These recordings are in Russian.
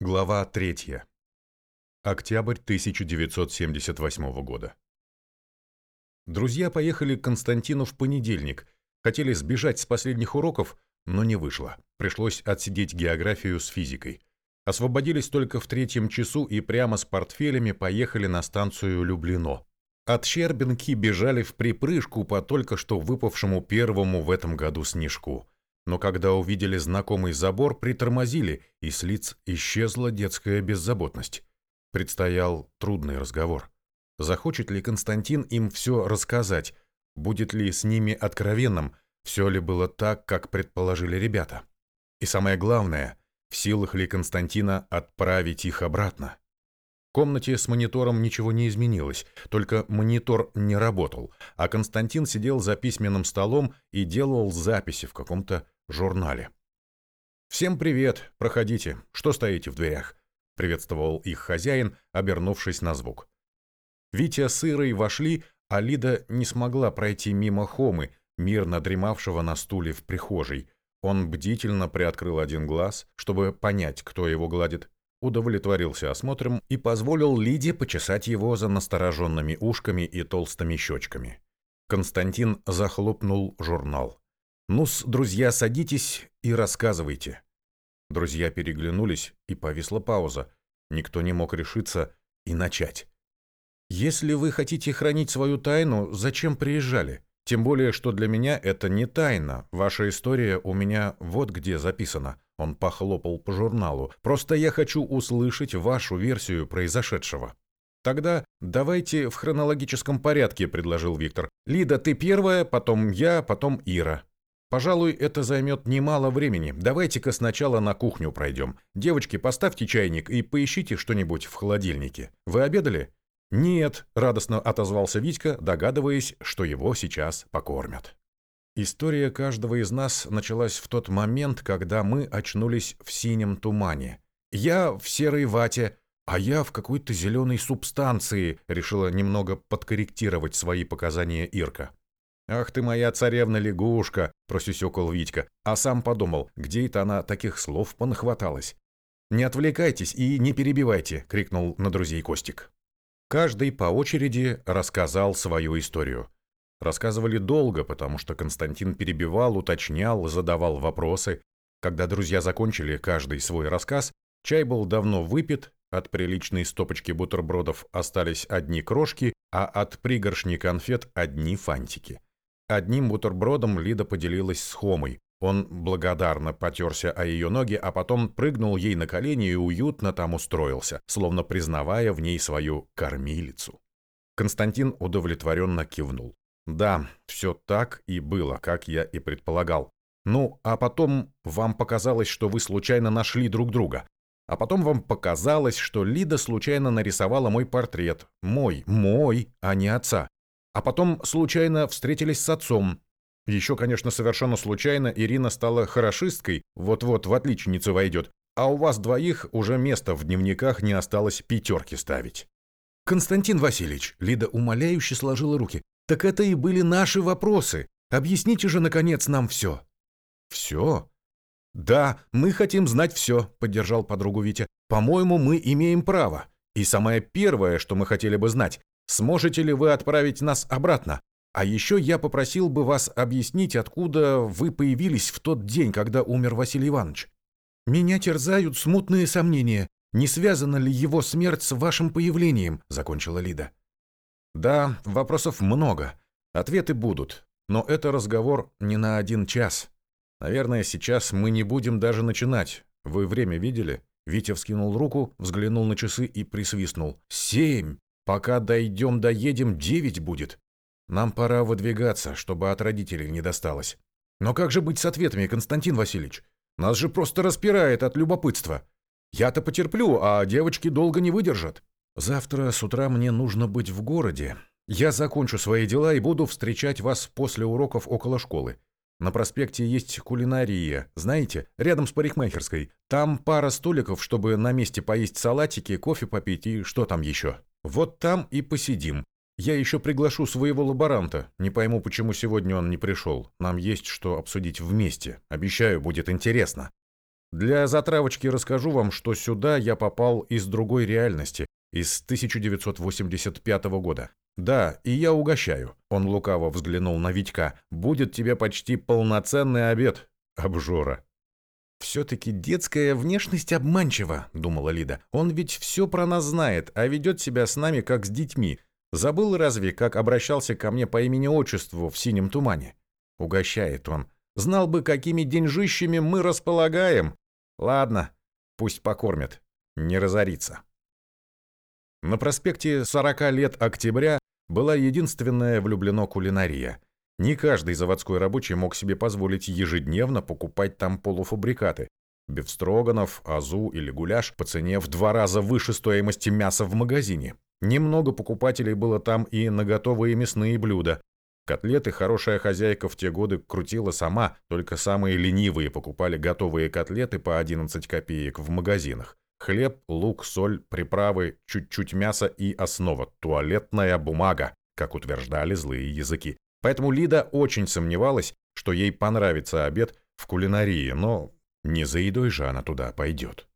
Глава 3. Октябрь 1978 года. Друзья поехали к Константину в понедельник. Хотели сбежать с последних уроков, но не вышло. Пришлось отсидеть географию с физикой. Освободились только в третьем часу и прямо с портфелями поехали на станцию Люблино. От Щербинки бежали в припрыжку по только что выпавшему первому в этом году снежку но когда увидели знакомый забор, притормозили, и с лиц исчезла детская беззаботность. Предстоял трудный разговор. Захочет ли Константин им все рассказать? Будет ли с ними откровенным? Все ли было так, как предположили ребята? И самое главное, в силах ли Константина отправить их обратно? В комнате с монитором ничего не изменилось, только монитор не работал, а Константин сидел за письменным столом и делал записи в каком-то журнале. «Всем привет! Проходите. Что стоите в дверях?» — приветствовал их хозяин, обернувшись на звук. Витя с Ирой вошли, а Лида не смогла пройти мимо Хомы, мирно дремавшего на стуле в прихожей. Он бдительно приоткрыл один глаз, чтобы понять, кто его гладит, удовлетворился осмотром и позволил Лиде почесать его за настороженными ушками и толстыми щечками. Константин захлопнул журнал. «Ну-с, друзья, садитесь и рассказывайте». Друзья переглянулись, и повисла пауза. Никто не мог решиться и начать. «Если вы хотите хранить свою тайну, зачем приезжали? Тем более, что для меня это не тайна. Ваша история у меня вот где записана». Он похлопал по журналу. «Просто я хочу услышать вашу версию произошедшего». «Тогда давайте в хронологическом порядке», — предложил Виктор. «Лида, ты первая, потом я, потом Ира». Пожалуй, это займет немало времени. Давайте-ка сначала на кухню пройдем. Девочки, поставьте чайник и поищите что-нибудь в холодильнике. Вы обедали? Нет, радостно отозвался Витька, догадываясь, что его сейчас покормят. История каждого из нас началась в тот момент, когда мы очнулись в синем тумане. Я в серой вате, а я в какой-то зеленой субстанции, решила немного подкорректировать свои показания Ирка. «Ах ты моя царевна-лягушка!» – просюсюкал Витька, а сам подумал, где это она таких слов понахваталась. «Не отвлекайтесь и не перебивайте!» – крикнул на друзей Костик. Каждый по очереди рассказал свою историю. Рассказывали долго, потому что Константин перебивал, уточнял, задавал вопросы. Когда друзья закончили каждый свой рассказ, чай был давно выпит, от приличной стопочки бутербродов остались одни крошки, а от пригоршни конфет одни фантики. Одним бутербродом Лида поделилась с Хомой. Он благодарно потерся о ее ноги, а потом прыгнул ей на колени и уютно там устроился, словно признавая в ней свою кормилицу. Константин удовлетворенно кивнул. «Да, все так и было, как я и предполагал. Ну, а потом вам показалось, что вы случайно нашли друг друга. А потом вам показалось, что Лида случайно нарисовала мой портрет. Мой, мой, а не отца. А потом случайно встретились с отцом. Еще, конечно, совершенно случайно Ирина стала хорошисткой, вот-вот в отличницу войдет, а у вас двоих уже места в дневниках не осталось пятерки ставить. Константин Васильевич, Лида умоляюще сложила руки, так это и были наши вопросы. Объясните же, наконец, нам все. Все? Да, мы хотим знать все, поддержал подругу Витя. По-моему, мы имеем право. И самое первое, что мы хотели бы знать, Сможете ли вы отправить нас обратно? А еще я попросил бы вас объяснить, откуда вы появились в тот день, когда умер Василий Иванович. Меня терзают смутные сомнения. Не связана ли его смерть с вашим появлением? закончила Лида. Да, вопросов много. Ответы будут, но это разговор не на один час. Наверное, сейчас мы не будем даже начинать. Вы время видели? Витя вскинул руку, взглянул на часы и присвистнул. «Семь! Пока дойдем, доедем, девять будет. Нам пора выдвигаться, чтобы от родителей не досталось. Но как же быть с ответами, Константин Васильевич? Нас же просто распирает от любопытства. Я-то потерплю, а девочки долго не выдержат. Завтра с утра мне нужно быть в городе. Я закончу свои дела и буду встречать вас после уроков около школы. На проспекте есть кулинария, знаете, рядом с парикмахерской. Там пара столиков, чтобы на месте поесть салатики, кофе попить и что там еще. Вот там и посидим. Я еще приглашу своего лаборанта. Не пойму, почему сегодня он не пришел. Нам есть что обсудить вместе. Обещаю, будет интересно. Для затравочки расскажу вам, что сюда я попал из другой реальности, из 1985 года. Да, и я угощаю. Он лукаво взглянул на Витька. Будет тебе почти полноценный обед, обжора. «Все-таки детская внешность обманчива», — думала Лида. «Он ведь все про нас знает, а ведет себя с нами, как с детьми. Забыл разве, как обращался ко мне по имени-отчеству в синем тумане? Угощает он. Знал бы, какими деньжищами мы располагаем. Ладно, пусть покормит, не разорится». На проспекте 40 лет октября была единственная влюблено кулинария. Не каждый заводской рабочий мог себе позволить ежедневно покупать там полуфабрикаты. Бефстроганов, азу или гуляш по цене в два раза выше стоимости мяса в магазине. Немного покупателей было там и на готовые мясные блюда. Котлеты хорошая хозяйка в те годы крутила сама, только самые ленивые покупали готовые котлеты по 11 копеек в магазинах. Хлеб, лук, соль, приправы, чуть-чуть мяса и основа – туалетная бумага, как утверждали злые языки. Поэтому Лида очень сомневалась, что ей понравится обед в кулинарии, но не за едой же она туда пойдет.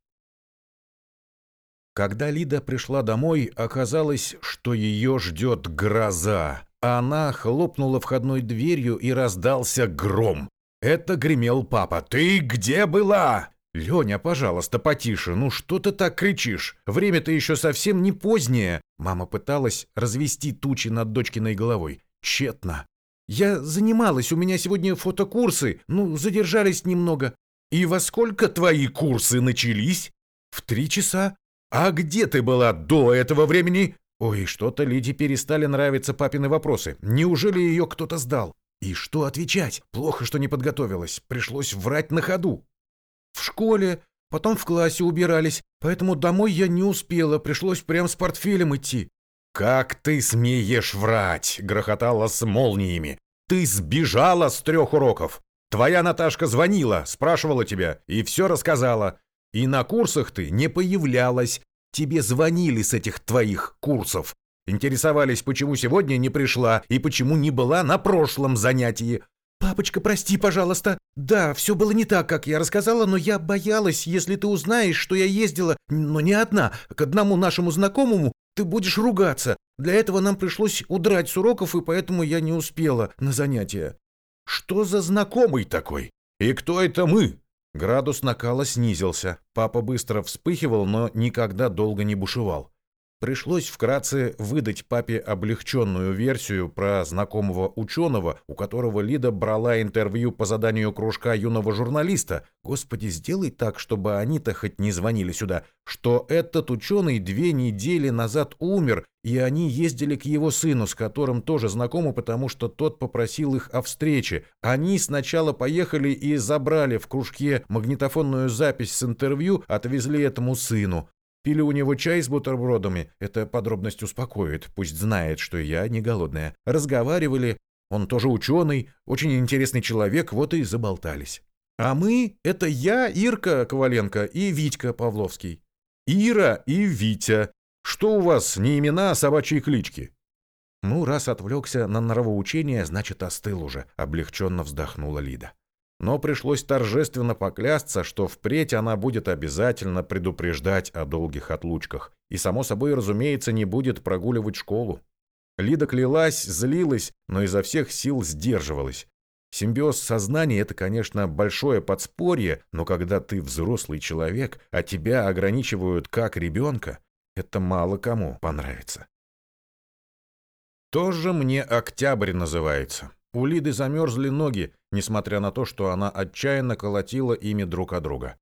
Когда Лида пришла домой, оказалось, что ее ждет гроза. Она хлопнула входной дверью и раздался гром. Это гремел папа. «Ты где была?» «Леня, пожалуйста, потише, ну что ты так кричишь? Время-то еще совсем не позднее!» Мама пыталась развести тучи над дочкиной головой. Тщетно. «Я занималась, у меня сегодня фотокурсы, ну, задержались немного». «И во сколько твои курсы начались?» «В три часа». «А где ты была до этого времени?» Ой, что-то Лиде перестали нравиться папины вопросы. Неужели ее кто-то сдал? И что отвечать? Плохо, что не подготовилась. Пришлось врать на ходу. В школе, потом в классе убирались, поэтому домой я не успела, пришлось прям с портфелем идти. «Как ты смеешь врать?» — грохотала с молниями. «Ты сбежала с трех уроков. Твоя Наташка звонила, спрашивала тебя и все рассказала. И на курсах ты не появлялась. Тебе звонили с этих твоих курсов. Интересовались, почему сегодня не пришла и почему не была на прошлом занятии. «Папочка, прости, пожалуйста. Да, все было не так, как я рассказала, но я боялась, если ты узнаешь, что я ездила, но не одна, к одному нашему знакомому, ты будешь ругаться. Для этого нам пришлось удрать с уроков, и поэтому я не успела на занятия». «Что за знакомый такой? И кто это мы?» Градус накала снизился. Папа быстро вспыхивал, но никогда долго не бушевал. Пришлось вкратце выдать папе облегченную версию про знакомого ученого, у которого Лида брала интервью по заданию кружка юного журналиста. Господи, сделай так, чтобы они-то хоть не звонили сюда. Что этот ученый две недели назад умер, и они ездили к его сыну, с которым тоже знакомы, потому что тот попросил их о встрече. Они сначала поехали и забрали в кружке магнитофонную запись с интервью, отвезли этому сыну. Пили у него чай с бутербродами. Эта подробность успокоит. Пусть знает, что я не голодная. Разговаривали. Он тоже ученый, очень интересный человек, вот и заболтались. А мы — это я, Ирка Коваленко и Витька Павловский. Ира и Витя. Что у вас, не имена, а собачьи клички? Ну, раз отвлекся на нравоучение, значит, остыл уже, облегченно вздохнула Лида но пришлось торжественно поклясться, что впредь она будет обязательно предупреждать о долгих отлучках и, само собой, разумеется, не будет прогуливать школу. Лида клялась, злилась, но изо всех сил сдерживалась. Симбиоз сознания – это, конечно, большое подспорье, но когда ты взрослый человек, а тебя ограничивают как ребенка, это мало кому понравится. Тоже мне октябрь называется. У Лиды замерзли ноги, несмотря на то, что она отчаянно колотила ими друг о друга.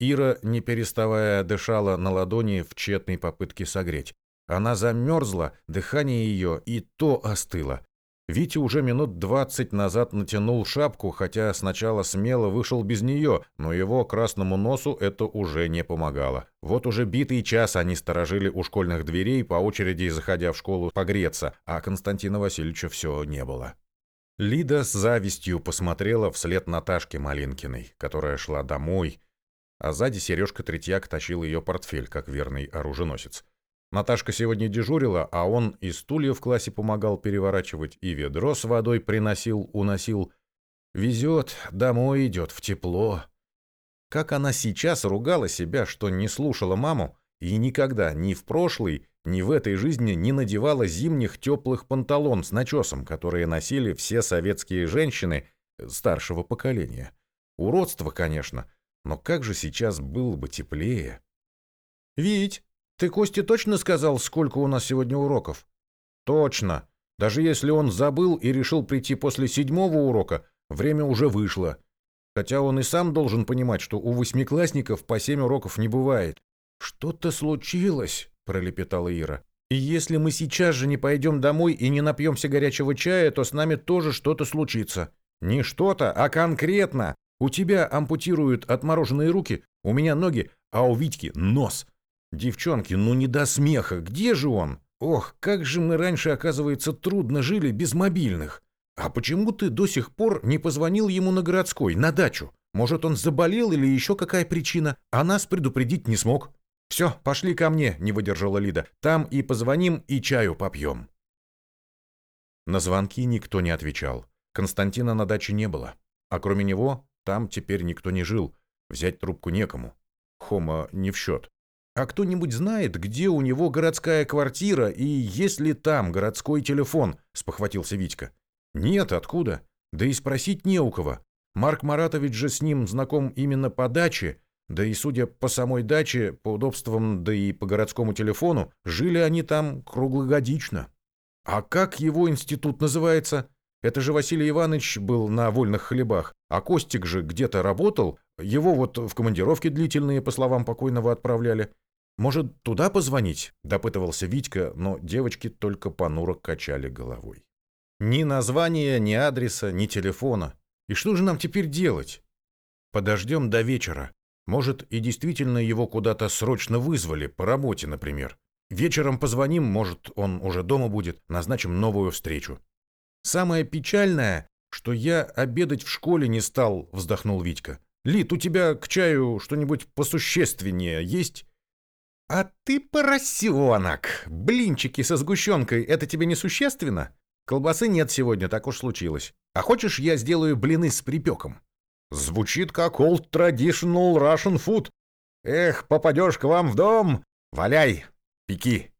Ира, не переставая, дышала на ладони в тщетной попытке согреть. Она замерзла, дыхание ее и то остыло. Витя уже минут двадцать назад натянул шапку, хотя сначала смело вышел без нее, но его красному носу это уже не помогало. Вот уже битый час они сторожили у школьных дверей, по очереди заходя в школу погреться, а Константина Васильевича все не было. Лида с завистью посмотрела вслед Наташке Малинкиной, которая шла домой, а сзади Сережка Третьяк тащил ее портфель, как верный оруженосец. Наташка сегодня дежурила, а он и стулья в классе помогал переворачивать, и ведро с водой приносил, уносил. Везет, домой идет, в тепло. Как она сейчас ругала себя, что не слушала маму и никогда ни в прошлой, ни в этой жизни не надевала зимних теплых панталон с начесом, которые носили все советские женщины старшего поколения. Уродство, конечно, но как же сейчас было бы теплее. «Вить, ты Косте точно сказал, сколько у нас сегодня уроков?» «Точно. Даже если он забыл и решил прийти после седьмого урока, время уже вышло. Хотя он и сам должен понимать, что у восьмиклассников по семь уроков не бывает. «Что-то случилось», — пролепетала Ира. «И если мы сейчас же не пойдем домой и не напьемся горячего чая, то с нами тоже что-то случится». «Не что-то, а конкретно. У тебя ампутируют отмороженные руки, у меня ноги, а у Витьки нос. Девчонки, ну не до смеха, где же он? Ох, как же мы раньше, оказывается, трудно жили без мобильных. А почему ты до сих пор не позвонил ему на городской, на дачу? Может, он заболел или еще какая причина, а нас предупредить не смог? Все, пошли ко мне, не выдержала Лида. Там и позвоним, и чаю попьем. На звонки никто не отвечал. Константина на даче не было. А кроме него, там теперь никто не жил. Взять трубку некому. Хома не в счет. А кто-нибудь знает, где у него городская квартира и есть ли там городской телефон? Спохватился Витька. Нет, откуда? Да и спросить не у кого. Марк Маратович же с ним знаком именно по даче, да и судя по самой даче, по удобствам, да и по городскому телефону, жили они там круглогодично. А как его институт называется? Это же Василий Иванович был на вольных хлебах, а Костик же где-то работал, его вот в командировке длительные, по словам покойного, отправляли. Может, туда позвонить? Допытывался Витька, но девочки только понуро качали головой. Ни названия, ни адреса, ни телефона. И что же нам теперь делать? Подождем до вечера. Может, и действительно его куда-то срочно вызвали, по работе, например. Вечером позвоним, может, он уже дома будет, назначим новую встречу. Самое печальное, что я обедать в школе не стал, вздохнул Витька. Лит, у тебя к чаю что-нибудь посущественнее есть? А ты поросенок! Блинчики со сгущенкой — это тебе не существенно? Колбасы нет сегодня, так уж случилось. А хочешь, я сделаю блины с припеком? Звучит как old traditional Russian food. Эх, попадешь к вам в дом, валяй, пеки.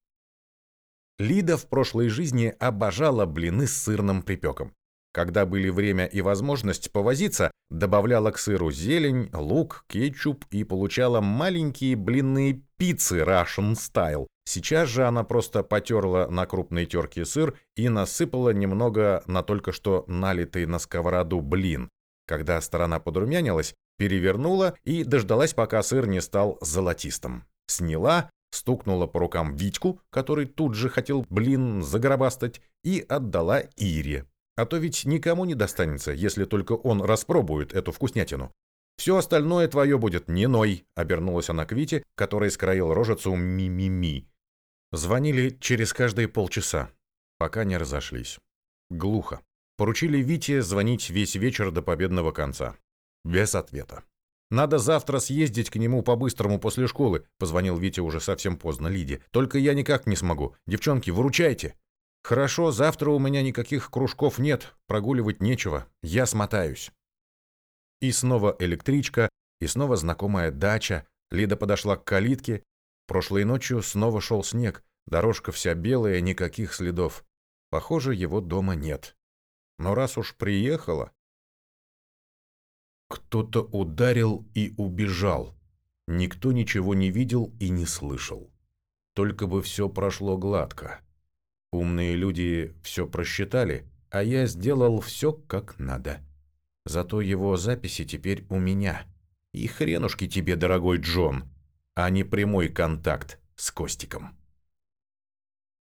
Лида в прошлой жизни обожала блины с сырным припеком. Когда были время и возможность повозиться, добавляла к сыру зелень, лук, кетчуп и получала маленькие блинные пиццы Russian Style. Сейчас же она просто потерла на крупной терке сыр и насыпала немного на только что налитый на сковороду блин. Когда сторона подрумянилась, перевернула и дождалась, пока сыр не стал золотистым. Сняла, стукнула по рукам Витьку, который тут же хотел блин загробастать, и отдала Ире. А то ведь никому не достанется, если только он распробует эту вкуснятину. «Все остальное твое будет не ной», — обернулась она к Вите, который скроил рожицу ми-ми-ми. Звонили через каждые полчаса, пока не разошлись. Глухо. Поручили Вите звонить весь вечер до победного конца. Без ответа. «Надо завтра съездить к нему по-быстрому после школы», — позвонил Витя уже совсем поздно Лиде. «Только я никак не смогу. Девчонки, выручайте!» «Хорошо, завтра у меня никаких кружков нет, прогуливать нечего, я смотаюсь». И снова электричка, и снова знакомая дача. Лида подошла к калитке. Прошлой ночью снова шел снег, дорожка вся белая, никаких следов. Похоже, его дома нет. Но раз уж приехала... Кто-то ударил и убежал. Никто ничего не видел и не слышал. Только бы все прошло гладко. Умные люди все просчитали, а я сделал все как надо. Зато его записи теперь у меня. И хренушки тебе, дорогой Джон, а не прямой контакт с Костиком.